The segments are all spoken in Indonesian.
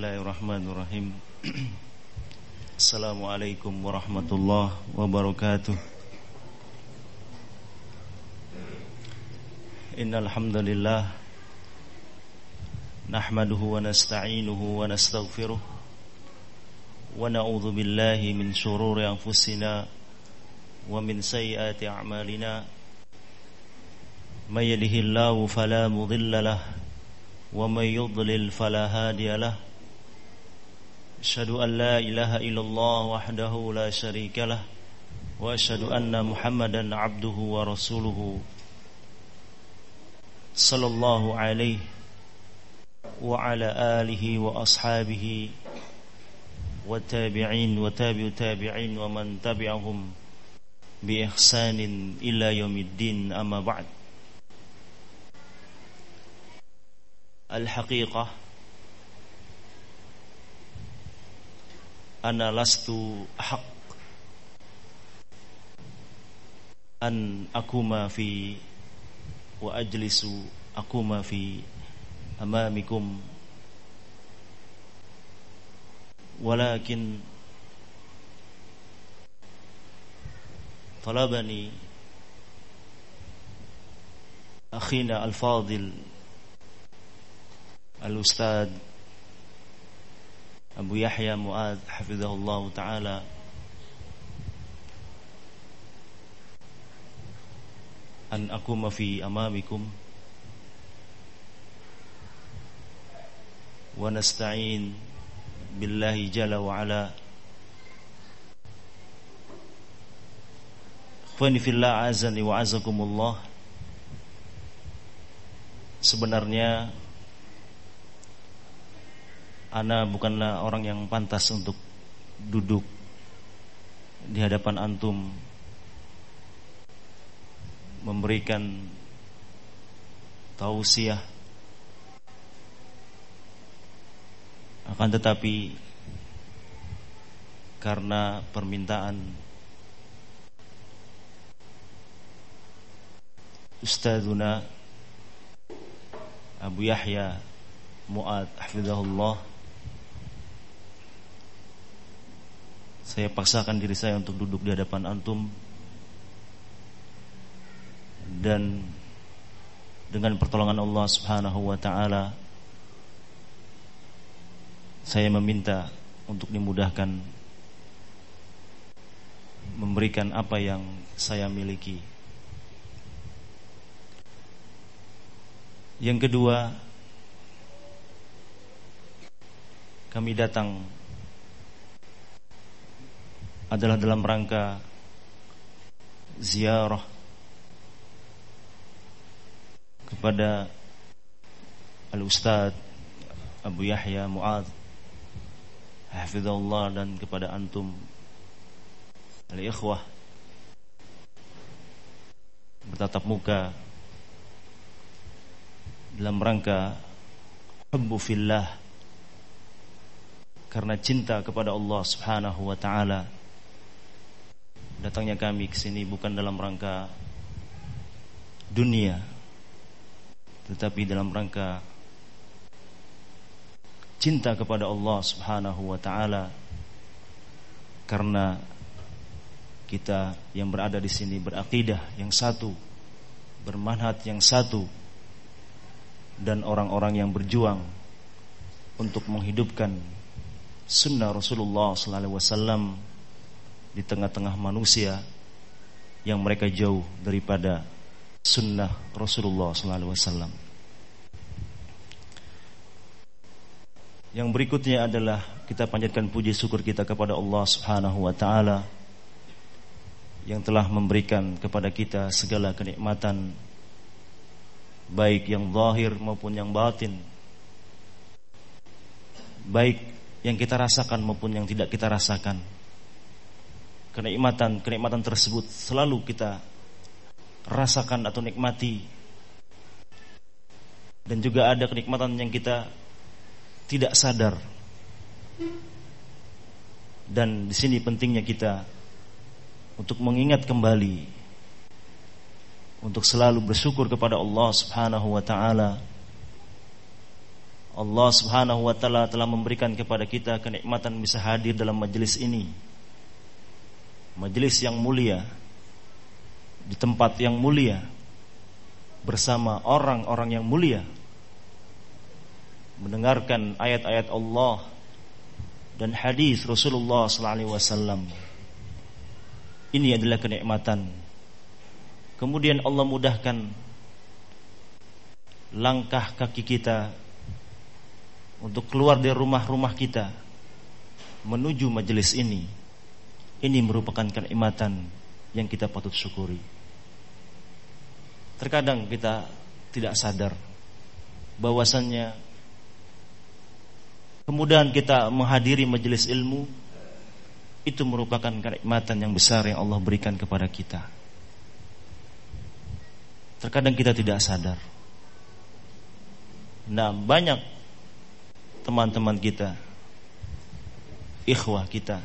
Bismillahirrahmanirrahim. Assalamualaikum warahmatullahi wabarakatuh. Innalhamdulillah Nahmaduhu wa nasta'inuhu wa nasta'gfiruh Wa na'udhu billahi min syururi anfusina Wa min sayyati a'malina. Man yadihillahu falamudillalah Wa man yudlil falahadiyalah أشهد أن لا إله إلا الله وحده لا شريك له وأشهد أن محمدا عبده ورسوله صلى الله عليه وعلى آله وأصحابه والتابعين وتابع التابعين ومن تبعهم بإحسان إلى يوم الدين أما بعد. الحقيقة أنا لست أحق أن أقوم في وأجلس أقوم في أمامكم. ولكن طلبني أخينا الفاضل الأستاذ أبو يحيى معاذ حفظه الله تعالى. أن أقوم في أمامكم. ونستعين بالله جل وعلا. Ikhwani fillah azani wa azakumullah Sebenarnya Ana bukanlah orang yang pantas untuk duduk di hadapan antum memberikan tausiah. Akan tetapi karena permintaan Ustazuna Abu Yahya Mu'ad Hafizahullah Saya paksakan diri saya untuk duduk di hadapan antum dan dengan pertolongan Allah Subhanahu wa taala saya meminta untuk dimudahkan memberikan apa yang saya miliki. Yang kedua, kami datang adalah dalam rangka ziarah kepada Al-Ustaz Abu Yahya Mu'ad Hafizullah dan kepada antum Al-Ikhwah Bertatap muka Dalam rangka Hubbu fillah Karena cinta kepada Allah subhanahu wa ta'ala datangnya kami ke sini bukan dalam rangka dunia tetapi dalam rangka cinta kepada Allah Subhanahu wa taala. Karena kita yang berada di sini berakidah yang satu, bermanhaj yang satu dan orang-orang yang berjuang untuk menghidupkan sunnah Rasulullah sallallahu alaihi wasallam di tengah-tengah manusia yang mereka jauh daripada sunnah Rasulullah SAW. Yang berikutnya adalah kita panjatkan puji syukur kita kepada Allah Subhanahu wa taala yang telah memberikan kepada kita segala kenikmatan baik yang zahir maupun yang batin. Baik yang kita rasakan maupun yang tidak kita rasakan kenikmatan kenikmatan tersebut selalu kita rasakan atau nikmati. Dan juga ada kenikmatan yang kita tidak sadar. Dan di sini pentingnya kita untuk mengingat kembali untuk selalu bersyukur kepada Allah Subhanahu wa taala. Allah Subhanahu wa taala telah memberikan kepada kita kenikmatan bisa hadir dalam majelis ini. Majelis yang mulia di tempat yang mulia bersama orang-orang yang mulia mendengarkan ayat-ayat Allah dan hadis Rasulullah wasallam. Ini adalah kenikmatan. Kemudian Allah mudahkan langkah kaki kita untuk keluar dari rumah-rumah kita menuju majelis ini. Ini merupakan kenikmatan yang kita patut syukuri. Terkadang kita tidak sadar bahwasannya kemudian kita menghadiri majelis ilmu itu merupakan kenikmatan yang besar yang Allah berikan kepada kita. Terkadang kita tidak sadar. Nah, banyak teman-teman kita, ikhwah kita,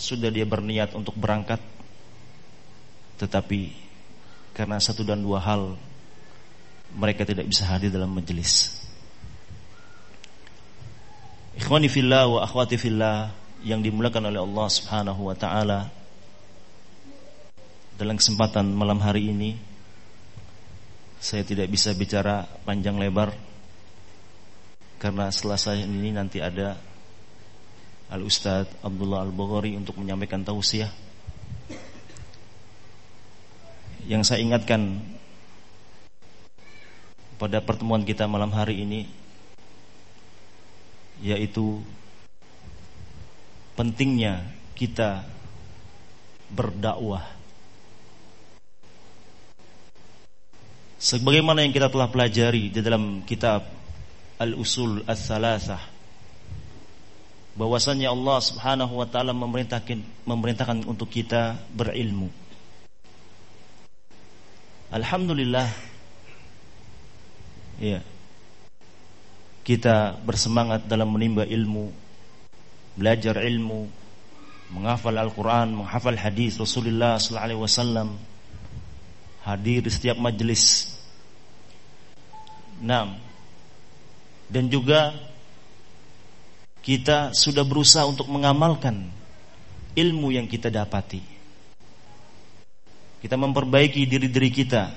sudah dia berniat untuk berangkat, tetapi karena satu dan dua hal mereka tidak bisa hadir dalam majelis. Ikhwani fillah wa akhwati fillah yang dimulakan oleh Allah Subhanahu wa taala dalam kesempatan malam hari ini saya tidak bisa bicara panjang lebar karena saya ini nanti ada Al Ustaz Abdullah Al Bukhari untuk menyampaikan tausiah. Yang saya ingatkan pada pertemuan kita malam hari ini yaitu pentingnya kita berdakwah sebagaimana yang kita telah pelajari di dalam kitab Al-Usul Ats-Tsalatsah bahwasanya Allah Subhanahu wa taala memerintahkan memerintahkan untuk kita berilmu. Alhamdulillah ya. Kita bersemangat dalam menimba ilmu, belajar ilmu, menghafal Al-Qur'an, menghafal hadis Rasulullah sallallahu alaihi wasallam hadir di setiap majelis. Nah, dan juga kita sudah berusaha untuk mengamalkan ilmu yang kita dapati. Kita memperbaiki diri-diri kita,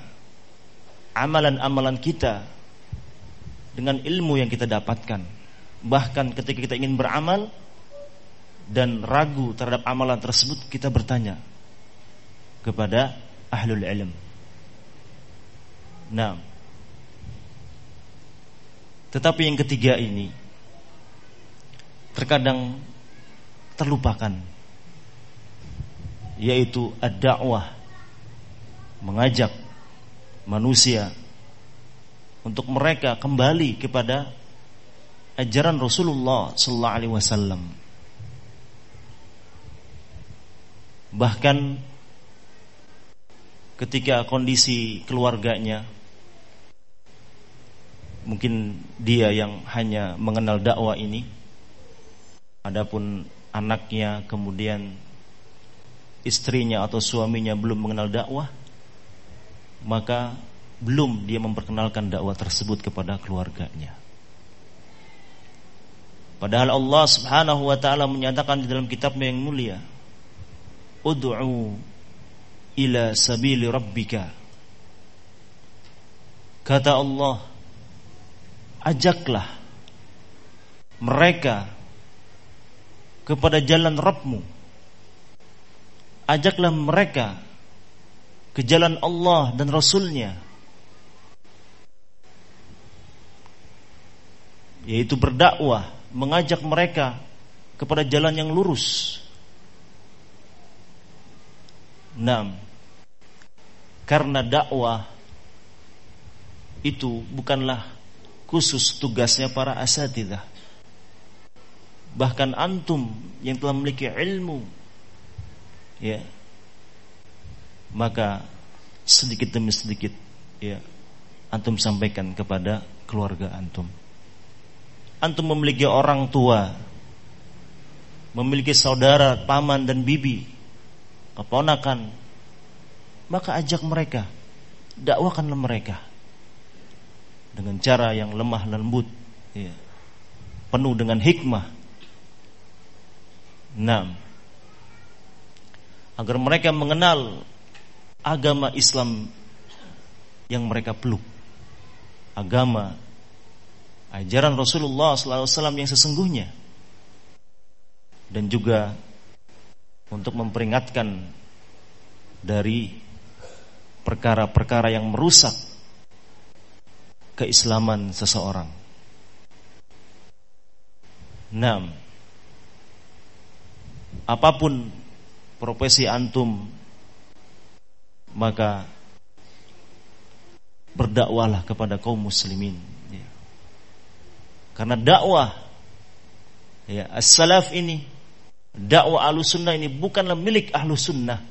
amalan-amalan kita dengan ilmu yang kita dapatkan. Bahkan ketika kita ingin beramal dan ragu terhadap amalan tersebut, kita bertanya kepada ahlul ilm. Nah, tetapi yang ketiga ini terkadang terlupakan yaitu ad-da'wah mengajak manusia untuk mereka kembali kepada ajaran Rasulullah sallallahu alaihi wasallam. Bahkan ketika kondisi keluarganya mungkin dia yang hanya mengenal dakwah ini adapun anaknya kemudian istrinya atau suaminya belum mengenal dakwah maka belum dia memperkenalkan dakwah tersebut kepada keluarganya. Padahal Allah Subhanahu wa taala menyatakan di dalam kitabnya yang mulia ud'u ila sabili rabbika. Kata Allah ajaklah mereka kepada jalan Rabbmu. Ajaklah mereka ke jalan Allah dan Rasulnya. Yaitu berdakwah mengajak mereka kepada jalan yang lurus. Enam Karena dakwah Itu bukanlah khusus tugasnya para asatidah. Bahkan antum yang telah memiliki ilmu ya maka sedikit demi sedikit ya antum sampaikan kepada keluarga antum. Antum memiliki orang tua, memiliki saudara, paman dan bibi, keponakan, maka ajak mereka, dakwahkanlah mereka dengan cara yang lemah lembut ya, penuh dengan hikmah. Nah, agar mereka mengenal agama Islam yang mereka peluk. Agama ajaran Rasulullah SAW yang sesungguhnya. Dan juga untuk memperingatkan dari perkara-perkara yang merusak keislaman seseorang. Nah, apa pun profesi antum maka berdakwalah kepada kaum muslimin. Ya. karena dakwah ya as-salaf ini dakwah ahlu sunnah ini bukanlah milik ahlu sunnah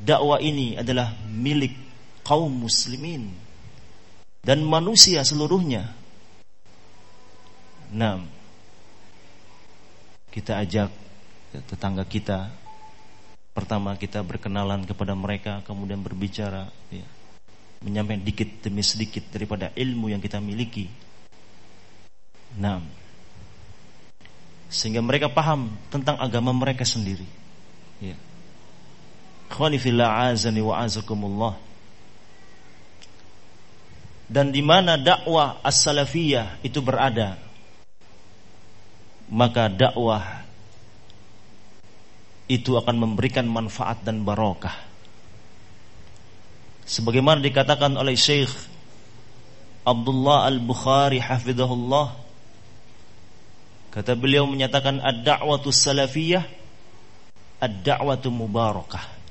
dakwah ini adalah milik kaum muslimin dan manusia seluruhnya. Nah kita ajak tetangga kita. Pertama kita berkenalan kepada mereka kemudian berbicara ya, menyampaikan dikit demi sedikit daripada ilmu yang kita miliki. Nah sehingga mereka paham tentang agama mereka sendiri. Ya. Wa azakumullah. Dan di mana dakwah as-salafiyah itu berada maka dakwah itu akan memberikan manfaat dan barokah. Sebagaimana dikatakan oleh Syekh Abdullah Al-Bukhari hafizahullah kata beliau menyatakan ad-da'watu salafiyah ad-da'watu mubarakah.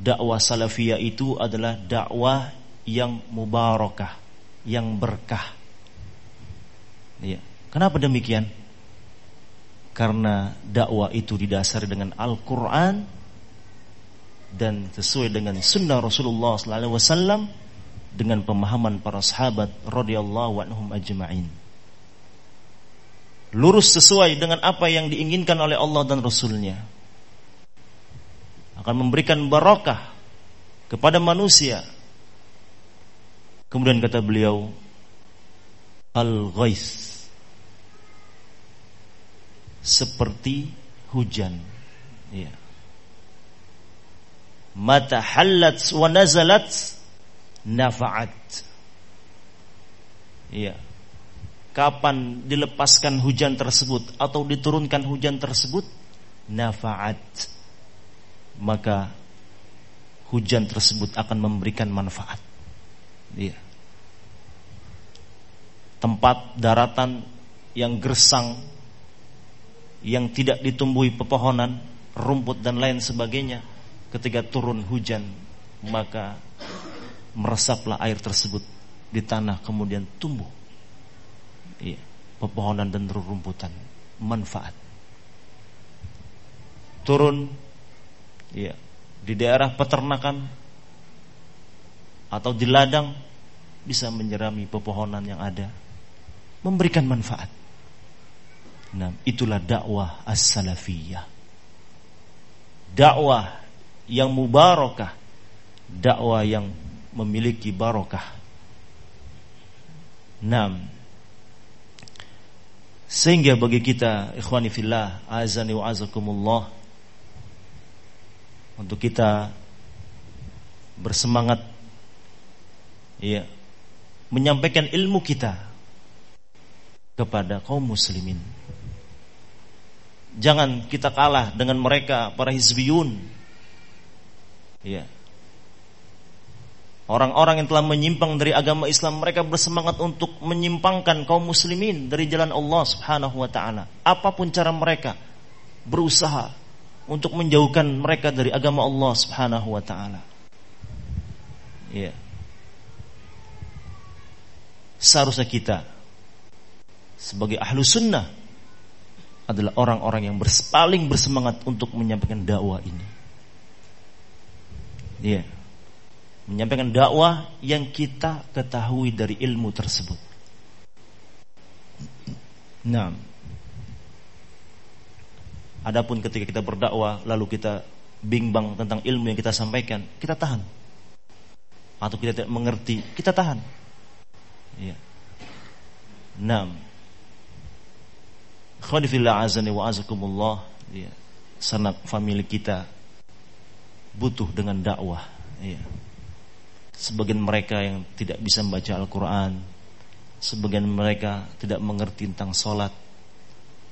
Dakwah salafiyah itu adalah dakwah yang mubarakah, yang berkah. Ya. Kenapa demikian? karena dakwah itu didasari dengan Al-Quran dan sesuai dengan Sunnah Rasulullah SAW dengan pemahaman para sahabat radhiyallahu anhum ajma'in. Lurus sesuai dengan apa yang diinginkan oleh Allah dan Rasulnya. Akan memberikan barakah kepada manusia. Kemudian kata beliau, Al-Ghais seperti hujan. Ya. Mata halat wa nazalat nafaat. Iya. Kapan dilepaskan hujan tersebut atau diturunkan hujan tersebut nafaat. Maka hujan tersebut akan memberikan manfaat. Iya. Tempat daratan yang gersang yang tidak ditumbuhi pepohonan, rumput dan lain sebagainya, ketika turun hujan, maka meresaplah air tersebut di tanah kemudian tumbuh. Iya, pepohonan dan rerumputan manfaat. Turun iya, di daerah peternakan atau di ladang bisa menyerami pepohonan yang ada, memberikan manfaat. Nah, itulah dakwah as-salafiyah. Dakwah yang mubarakah, dakwah yang memiliki barokah. Nah, sehingga bagi kita ikhwani fillah azani wa azakumullah untuk kita bersemangat ya menyampaikan ilmu kita kepada kaum muslimin Jangan kita kalah dengan mereka para hizbiyun. Ya. Orang-orang yang telah menyimpang dari agama Islam mereka bersemangat untuk menyimpangkan kaum muslimin dari jalan Allah Subhanahu wa taala. Apa pun cara mereka berusaha untuk menjauhkan mereka dari agama Allah Subhanahu wa taala. Ya. Seharusnya kita sebagai ahlu sunnah adalah orang-orang yang paling bersemangat untuk menyampaikan dakwah ini. Iya. Menyampaikan dakwah yang kita ketahui dari ilmu tersebut. Nah, adapun ketika kita berdakwah lalu kita bimbang tentang ilmu yang kita sampaikan, kita tahan. Atau kita tidak mengerti, kita tahan. Ya. Naam. Khadifillah azani wa azakumullah. Ya. Sanak famili kita butuh dengan dakwah. Ya. Sebagian mereka yang tidak bisa membaca Al-Quran, sebagian mereka tidak mengerti tentang sholat,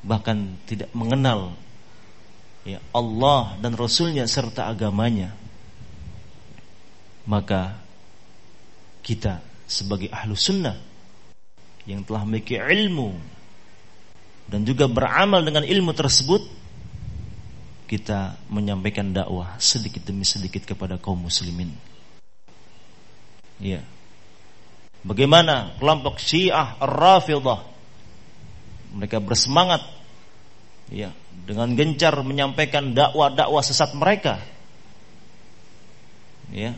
bahkan tidak mengenal ya Allah dan Rasulnya serta agamanya. Maka kita sebagai ahlu sunnah yang telah memiliki ilmu dan juga beramal dengan ilmu tersebut kita menyampaikan dakwah sedikit demi sedikit kepada kaum muslimin. Ya. Bagaimana kelompok Syiah Ar-Rafidhah mereka bersemangat ya dengan gencar menyampaikan dakwah-dakwah sesat mereka. Ya.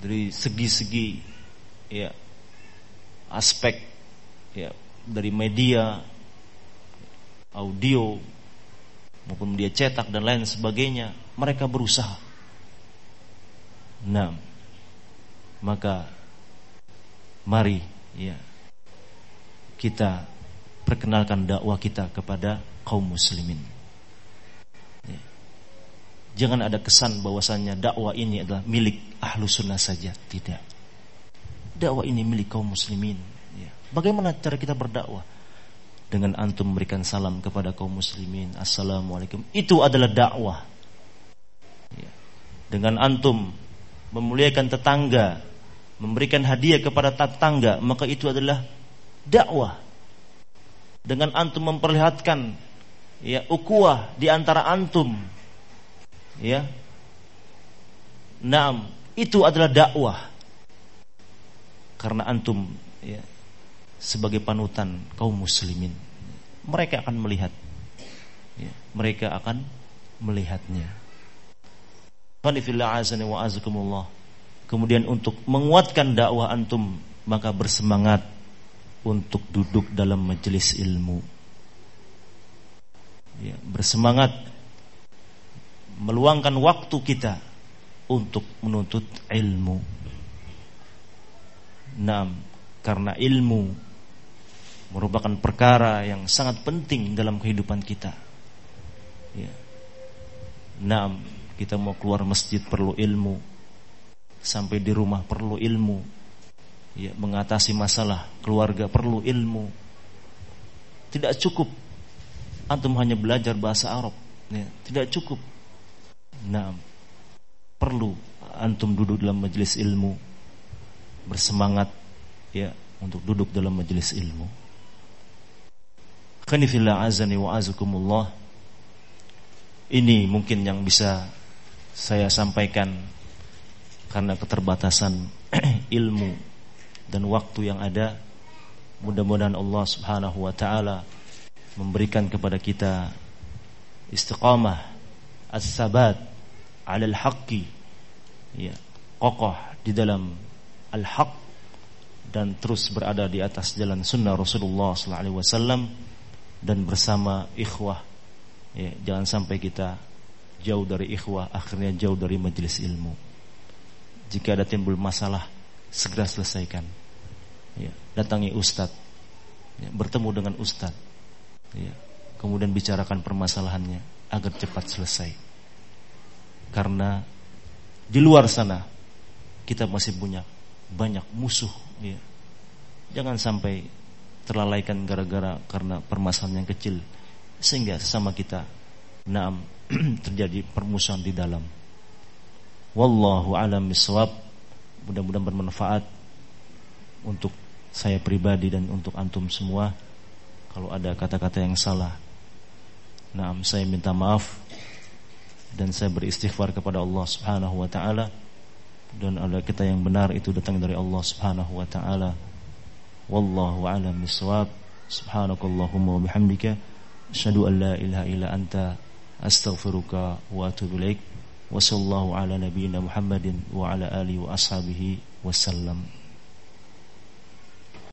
Dari segi-segi ya aspek ya dari media audio maupun dia cetak dan lain sebagainya, mereka berusaha. Nah, maka mari ya kita perkenalkan dakwah kita kepada kaum muslimin. Ya. Jangan ada kesan bahwasannya dakwah ini adalah milik ahlu sunnah saja. Tidak. Dakwah ini milik kaum muslimin. Bagaimana cara kita berdakwah? dengan antum memberikan salam kepada kaum muslimin assalamualaikum itu adalah dakwah ya. dengan antum memuliakan tetangga memberikan hadiah kepada tetangga maka itu adalah dakwah dengan antum memperlihatkan ya ukuah di antara antum ya Naam, itu adalah dakwah. Karena antum ya, sebagai panutan kaum muslimin. Mereka akan melihat. Ya, mereka akan melihatnya. Kemudian untuk menguatkan dakwah antum maka bersemangat untuk duduk dalam majelis ilmu. Ya, bersemangat meluangkan waktu kita untuk menuntut ilmu. Nah, karena ilmu merupakan perkara yang sangat penting dalam kehidupan kita. Ya. Kita mau keluar masjid perlu ilmu, sampai di rumah perlu ilmu, ya mengatasi masalah keluarga perlu ilmu. Tidak cukup antum hanya belajar bahasa Arab, ya, tidak cukup. Nah, perlu antum duduk dalam majelis ilmu, bersemangat ya untuk duduk dalam majelis ilmu. Kanifillah azani wa azukumullah. Ini mungkin yang bisa saya sampaikan karena keterbatasan ilmu dan waktu yang ada. Mudah-mudahan Allah Subhanahu wa taala memberikan kepada kita istiqamah as-sabat 'ala al-haqqi ya kokoh di dalam al-haq dan terus berada di atas jalan sunnah Rasulullah sallallahu alaihi wasallam dan bersama ikhwah. Ya, jangan sampai kita jauh dari ikhwah, akhirnya jauh dari majelis ilmu. Jika ada timbul masalah, segera selesaikan. Ya, datangi ustadz, ya, bertemu dengan ustadz, ya, kemudian bicarakan permasalahannya agar cepat selesai. Karena di luar sana kita masih punya banyak musuh. Ya. Jangan sampai terlalaikan gara-gara karena permasalahan yang kecil. Sehingga sama kita naam terjadi permusuhan di dalam. Wallahu alam bisawab mudah-mudahan bermanfaat untuk saya pribadi dan untuk antum semua. Kalau ada kata-kata yang salah naam saya minta maaf dan saya beristighfar kepada Allah Subhanahu wa taala. Dan ada kita yang benar itu datang dari Allah Subhanahu wa taala wallahu a'lam bissawab subhanakallahumma wa bihamdika. Asyhadu an la ilaha illa anta. Astaghfiruka wa atubu ilaik. Wa sallallahu ala nabiyyina muhammadin wa ala alihi wa ashabihi wasallam